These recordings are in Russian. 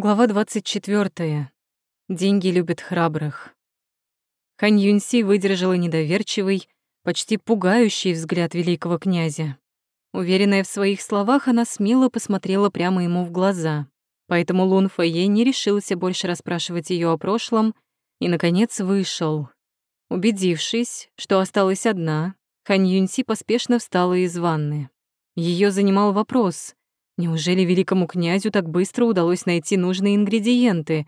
Глава 24. Деньги любят храбрых. Хань Юньси выдержала недоверчивый, почти пугающий взгляд великого князя. Уверенная в своих словах, она смело посмотрела прямо ему в глаза. Поэтому Лун Фэйе не решился больше расспрашивать ее о прошлом и, наконец, вышел. Убедившись, что осталась одна, Хань Юньси поспешно встала из ванны. Ее занимал вопрос, Неужели великому князю так быстро удалось найти нужные ингредиенты?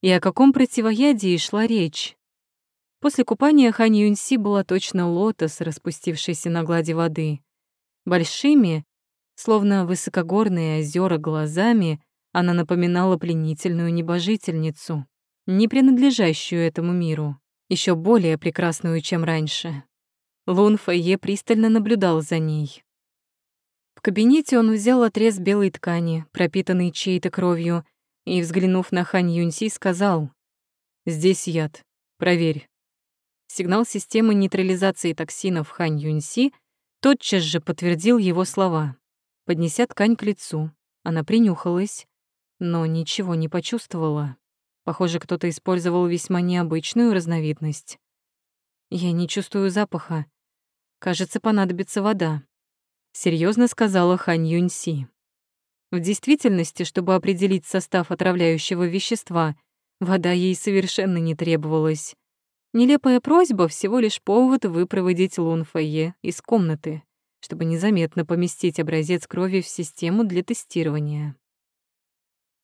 И о каком противоядии шла речь? После купания Хань Юньси была точно лотос, распустившийся на глади воды. Большими, словно высокогорные озера глазами, она напоминала пленительную небожительницу, не принадлежащую этому миру, еще более прекрасную, чем раньше. Лун Фэйе пристально наблюдал за ней. В кабинете он взял отрез белой ткани, пропитанный чьей-то кровью, и, взглянув на Хань Юньси, сказал «Здесь яд. Проверь». Сигнал системы нейтрализации токсинов Хань Юньси тотчас же подтвердил его слова. Поднеся ткань к лицу, она принюхалась, но ничего не почувствовала. Похоже, кто-то использовал весьма необычную разновидность. «Я не чувствую запаха. Кажется, понадобится вода», серьезно сказала Хань Юньси. В действительности, чтобы определить состав отравляющего вещества, вода ей совершенно не требовалась. Нелепая просьба — всего лишь повод выпроводить Лун Фэйе из комнаты, чтобы незаметно поместить образец крови в систему для тестирования.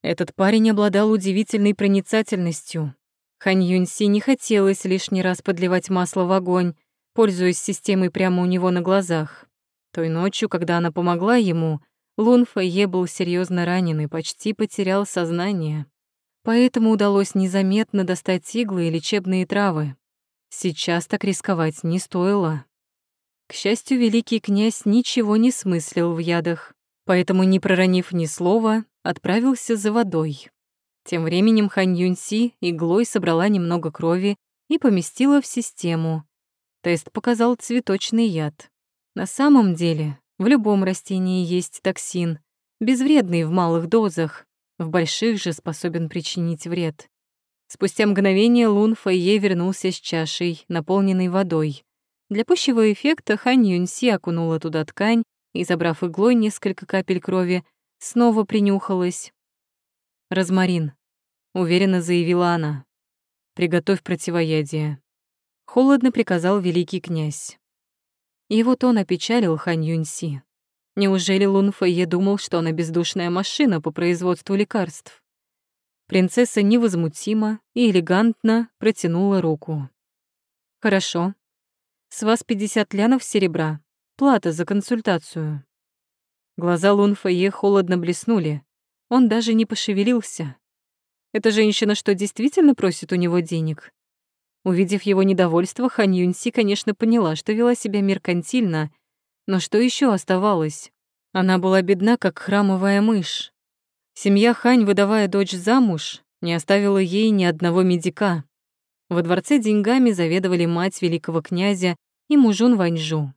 Этот парень обладал удивительной проницательностью. Хань Юньси не хотелось лишний раз подливать масло в огонь, пользуясь системой прямо у него на глазах. Той ночью, когда она помогла ему, Лун Фэйе был серьезно ранен и почти потерял сознание. Поэтому удалось незаметно достать иглы и лечебные травы. Сейчас так рисковать не стоило. К счастью, великий князь ничего не смыслил в ядах, поэтому, не проронив ни слова, отправился за водой. Тем временем Хань Юньси иглой собрала немного крови и поместила в систему. Тест показал цветочный яд. На самом деле, в любом растении есть токсин, безвредный в малых дозах, в больших же способен причинить вред. Спустя мгновение Лун Фэйе вернулся с чашей, наполненной водой. Для пущего эффекта Хань Юньси окунула туда ткань и, забрав иглой несколько капель крови, снова принюхалась. «Розмарин», — уверенно заявила она. «Приготовь противоядие». Холодно приказал великий князь. И вот он опечалил Хань Юньси. Неужели Лун Фэйе думал, что она бездушная машина по производству лекарств? Принцесса невозмутимо и элегантно протянула руку. «Хорошо. С вас 50 лянов серебра. Плата за консультацию». Глаза Лун Фэйе холодно блеснули. Он даже не пошевелился. Эта женщина что, действительно просит у него денег? Увидев его недовольство, Хань Юньси, конечно, поняла, что вела себя меркантильно, но что еще оставалось? Она была бедна, как храмовая мышь. Семья Хань, выдавая дочь замуж, не оставила ей ни одного медика. Во дворце деньгами заведовали мать великого князя и мужун Ваньжу.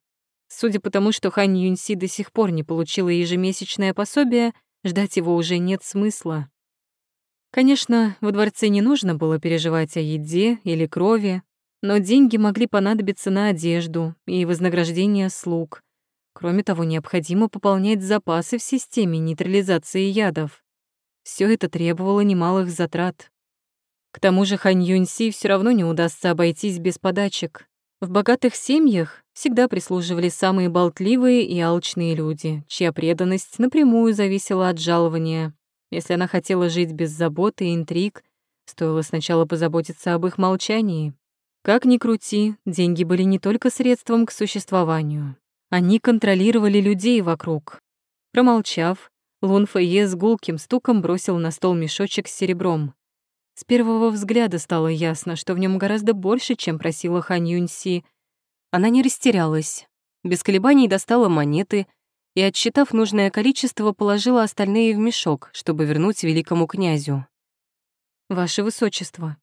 Судя по тому, что Хань Юньси до сих пор не получила ежемесячное пособие, ждать его уже нет смысла. Конечно, во дворце не нужно было переживать о еде или крови, но деньги могли понадобиться на одежду и вознаграждение слуг. Кроме того, необходимо пополнять запасы в системе нейтрализации ядов. Все это требовало немалых затрат. К тому же Хань Юньси все равно не удастся обойтись без подачек. В богатых семьях всегда прислуживали самые болтливые и алчные люди, чья преданность напрямую зависела от жалования. Если она хотела жить без заботы и интриг, стоило сначала позаботиться об их молчании. Как ни крути, деньги были не только средством к существованию. Они контролировали людей вокруг. Промолчав, Лун Фэйе с гулким стуком бросил на стол мешочек с серебром. С первого взгляда стало ясно, что в нем гораздо больше, чем просила Хань Юньси. Она не растерялась. Без колебаний достала монеты и, отсчитав нужное количество, положила остальные в мешок, чтобы вернуть великому князю. «Ваше высочество,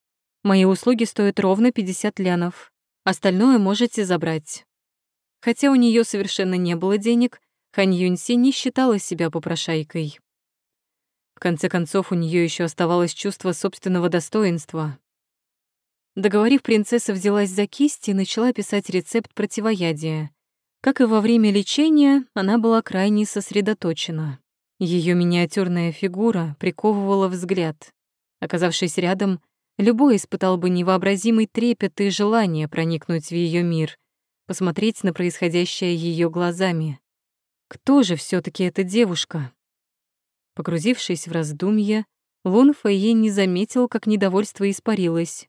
мои услуги стоят ровно 50 лянов. Остальное можете забрать». Хотя у нее совершенно не было денег, Хань Юньси не считала себя попрошайкой. В конце концов, у нее еще оставалось чувство собственного достоинства. Договорив, принцесса взялась за кисть и начала писать рецепт противоядия. Как и во время лечения, она была крайне сосредоточена. Ее миниатюрная фигура приковывала взгляд. Оказавшись рядом, любой испытал бы невообразимый трепет и желание проникнуть в ее мир, посмотреть на происходящее ее глазами. Кто же все таки эта девушка? Погрузившись в раздумья, Лун Фэйе не заметил, как недовольство испарилось.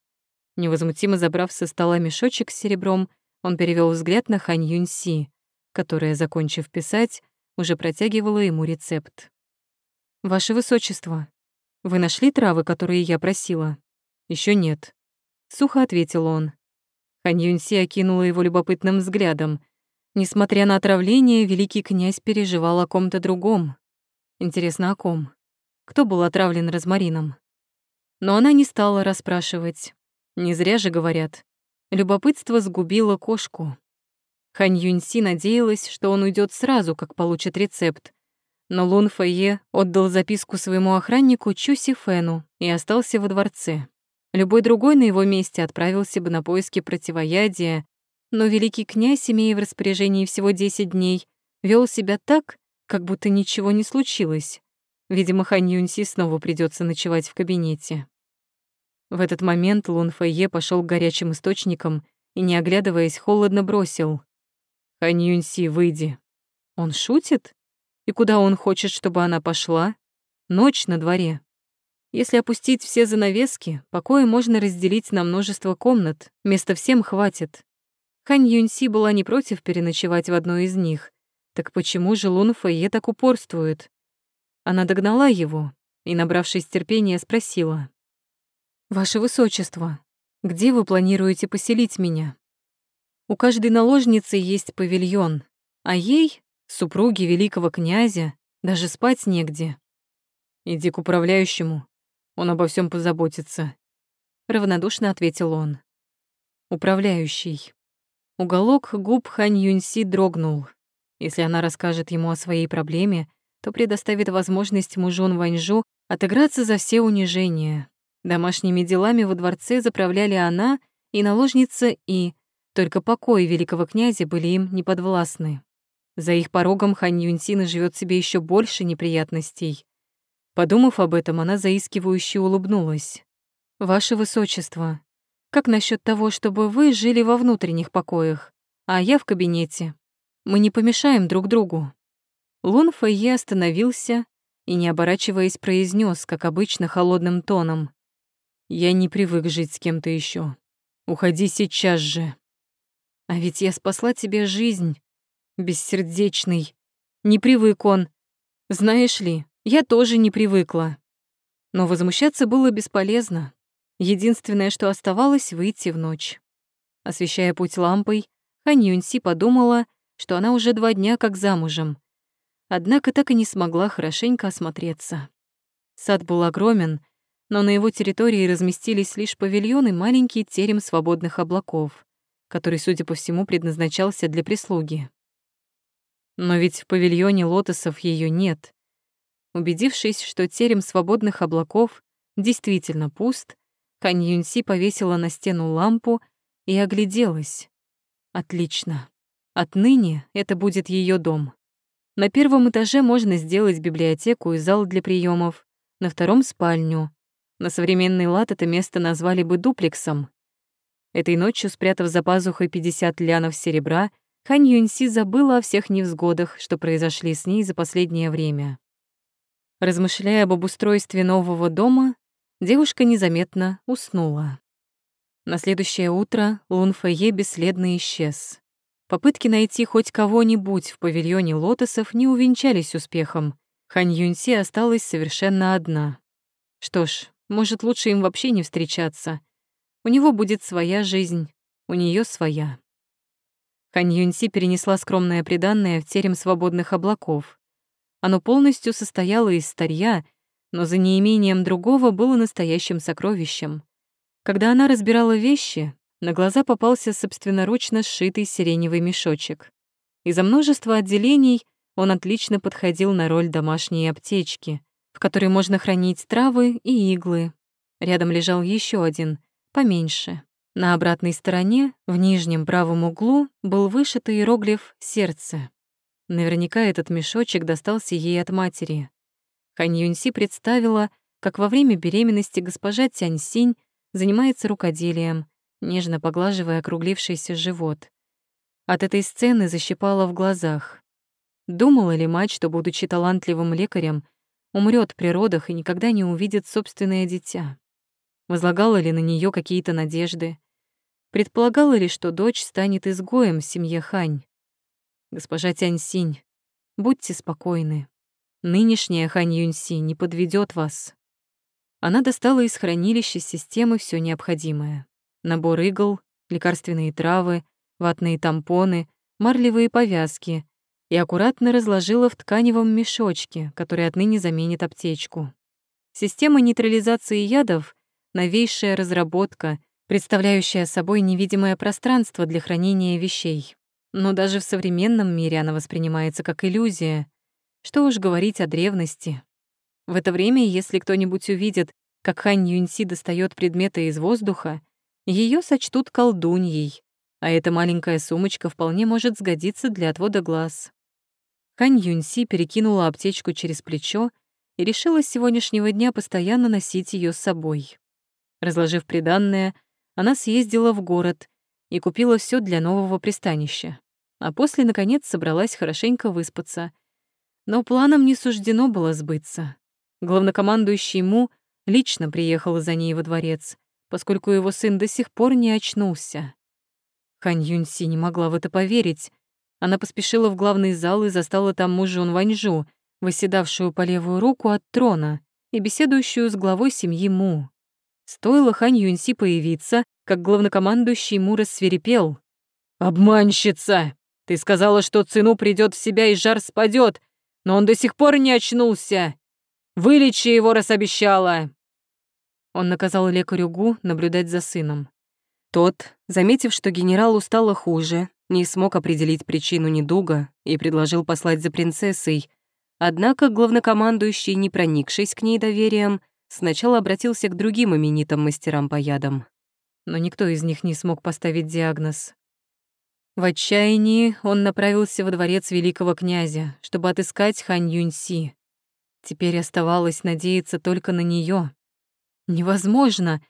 Невозмутимо забрав со стола мешочек с серебром, он перевел взгляд на Хань Юньси, которая, закончив писать, уже протягивала ему рецепт. «Ваше Высочество, вы нашли травы, которые я просила?» Еще нет», — сухо ответил он. Хань Юньси окинула его любопытным взглядом. Несмотря на отравление, великий князь переживал о ком-то другом. Интересно, о ком? Кто был отравлен розмарином? Но она не стала расспрашивать. Не зря же говорят. Любопытство сгубило кошку. Хань Юньси надеялась, что он уйдет сразу, как получит рецепт. Но Лун Фэйе отдал записку своему охраннику Чуси Фэну и остался во дворце. Любой другой на его месте отправился бы на поиски противоядия, но великий князь, имея в распоряжении всего 10 дней, вел себя так, как будто ничего не случилось. Видимо, Хань Юньси снова придется ночевать в кабинете. В этот момент Лун Фэйе пошел к горячим источникам и, не оглядываясь, холодно бросил. «Хань Юньси, выйди». Он шутит? И куда он хочет, чтобы она пошла? Ночь на дворе. Если опустить все занавески, покои можно разделить на множество комнат, места всем хватит. Хань Юньси была не против переночевать в одной из них. Так почему же Лун Фэйе так упорствует? Она догнала его и, набравшись терпения, спросила. «Ваше Высочество, где вы планируете поселить меня?» У каждой наложницы есть павильон, а ей, супруге великого князя, даже спать негде. Иди к управляющему, он обо всем позаботится. Равнодушно ответил он. Управляющий. Уголок губ Хань Юньси дрогнул. Если она расскажет ему о своей проблеме, то предоставит возможность мужун Ваньжу отыграться за все унижения, Домашними делами во дворце заправляли она и наложница И, только покои великого князя были им неподвластны. За их порогом Хань Юньсина живет себе еще больше неприятностей. Подумав об этом, она заискивающе улыбнулась. «Ваше Высочество, как насчет того, чтобы вы жили во внутренних покоях, а я в кабинете? Мы не помешаем друг другу». Лун Фэйе остановился и, не оборачиваясь, произнес, как обычно, холодным тоном. Я не привык жить с кем-то еще. Уходи сейчас же. А ведь я спасла тебе жизнь, бессердечный. Не привык он. Знаешь ли, я тоже не привыкла. Но возмущаться было бесполезно. Единственное, что оставалось, выйти в ночь. Освещая путь лампой, Юньси подумала, что она уже два дня как замужем. Однако так и не смогла хорошенько осмотреться. Сад был огромен, но на его территории разместились лишь павильон и маленький терем свободных облаков, который, судя по всему, предназначался для прислуги. Но ведь в павильоне лотосов ее нет. Убедившись, что терем свободных облаков действительно пуст, Хань Юньси повесила на стену лампу и огляделась. Отлично. Отныне это будет ее дом. На первом этаже можно сделать библиотеку и зал для приемов, на втором — спальню, на современный лад это место назвали бы дуплексом. Этой ночью, спрятав за пазухой 50 лянов серебра, Хань Юньси забыла о всех невзгодах, что произошли с ней за последнее время. Размышляя об обустройстве нового дома, девушка незаметно уснула. На следующее утро Лун Фэйе бесследно исчез. Попытки найти хоть кого-нибудь в павильоне лотосов не увенчались успехом. Хань Юньси осталась совершенно одна. Что ж, может, лучше им вообще не встречаться. У него будет своя жизнь, у нее своя. Хань Юньси перенесла скромное приданное в терем свободных облаков. Оно полностью состояло из старья, но за неимением другого было настоящим сокровищем. Когда она разбирала вещи, на глаза попался собственноручно сшитый сиреневый мешочек. Из-за множества отделений он отлично подходил на роль домашней аптечки, в которой можно хранить травы и иглы. Рядом лежал еще один, поменьше. На обратной стороне, в нижнем правом углу, был вышит иероглиф «Сердце». Наверняка этот мешочек достался ей от матери. Хань Юньси представила, как во время беременности госпожа Тяньсинь занимается рукоделием, нежно поглаживая округлившийся живот. От этой сцены защипала в глазах. Думала ли мать, что, будучи талантливым лекарем, умрет при родах и никогда не увидит собственное дитя? Возлагала ли на нее какие-то надежды? Предполагала ли, что дочь станет изгоем в семье Хань? Госпожа Тяньсинь, будьте спокойны. Нынешняя Хань Юньси не подведет вас. Она достала из хранилища системы все необходимое. Набор игл, лекарственные травы, ватные тампоны, марлевые повязки и аккуратно разложила в тканевом мешочке, который отныне заменит аптечку. Система нейтрализации ядов — новейшая разработка, представляющая собой невидимое пространство для хранения вещей. Но даже в современном мире она воспринимается как иллюзия. Что уж говорить о древности. В это время, если кто-нибудь увидит, как Хань Юньси достает предметы из воздуха, ее сочтут колдуньей, а эта маленькая сумочка вполне может сгодиться для отвода глаз. Хань Юньси перекинула аптечку через плечо и решила с сегодняшнего дня постоянно носить ее с собой. Разложив приданное, она съездила в город и купила все для нового пристанища. А после, наконец, собралась хорошенько выспаться. Но планам не суждено было сбыться. Главнокомандующий Му лично приехал за ней во дворец, поскольку его сын до сих пор не очнулся. Хань Юньси не могла в это поверить. Она поспешила в главный зал и застала там мужун Ваньжу, восседавшую по левую руку от трона и беседующую с главой семьи Му. Стоило Хань Юньси появиться, как главнокомандующий Му рассверепел. «Обманщица! Ты сказала, что Цину придет в себя и жар спадет, но он до сих пор не очнулся! Вылечи его, раз обещала!» Он наказал лекарю Гу наблюдать за сыном. Тот, заметив, что генералу стало хуже, не смог определить причину недуга и предложил послать за принцессой, однако главнокомандующий, не проникшись к ней доверием, сначала обратился к другим именитым мастерам по ядам. Но никто из них не смог поставить диагноз. В отчаянии он направился во дворец великого князя, чтобы отыскать Хань Юньси. Теперь оставалось надеяться только на нее. Невозможно!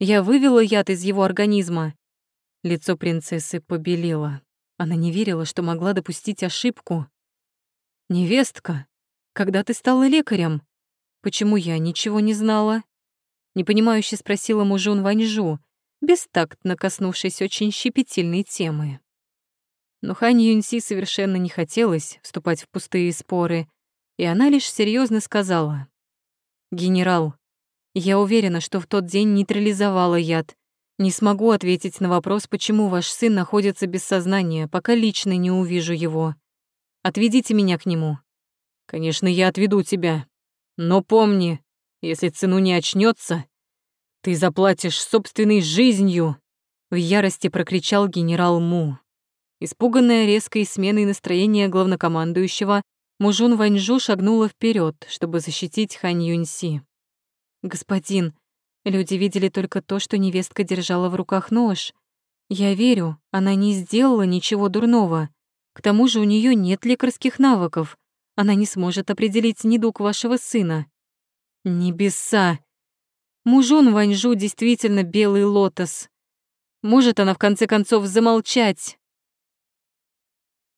Я вывела яд из его организма. Лицо принцессы побелело. Она не верила, что могла допустить ошибку. «Невестка, когда ты стала лекарем?» Почему я ничего не знала? Непонимающе спросила мужун Ваньжу, бестактно коснувшись очень щепетильной темы. Но Хань Юньси совершенно не хотелось вступать в пустые споры, и она лишь серьезно сказала. «Генерал, я уверена, что в тот день нейтрализовала яд. Не смогу ответить на вопрос, почему ваш сын находится без сознания, пока лично не увижу его. Отведите меня к нему». «Конечно, я отведу тебя», но помни, если цену не очнется, ты заплатишь собственной жизнью!» В ярости прокричал генерал Му. Испуганная резкой сменой настроения главнокомандующего, Мужун Ваньжу шагнула вперед, чтобы защитить Хань Юньси. «Господин, люди видели только то, что невестка держала в руках нож. Я верю, она не сделала ничего дурного. К тому же у нее нет лекарских навыков она не сможет определить недуг вашего сына. Небеса! Мужон Ваньжу действительно белый лотос. Может она в конце концов замолчать?